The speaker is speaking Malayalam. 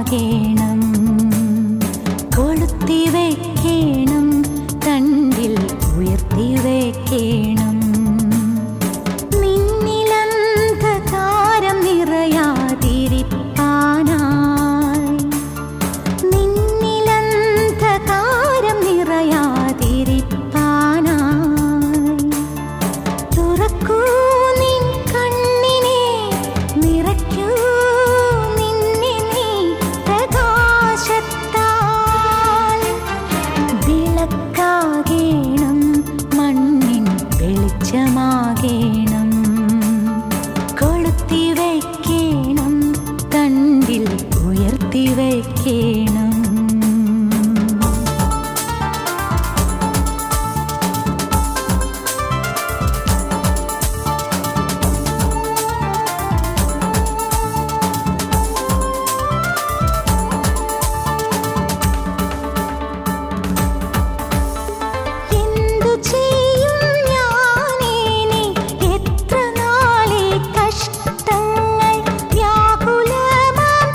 ആകേണം. കൊളുത്തി വയ്ക്കേണം തണ്ടിൽ ഉയർത്തി വയ്ക്കേണം जमाग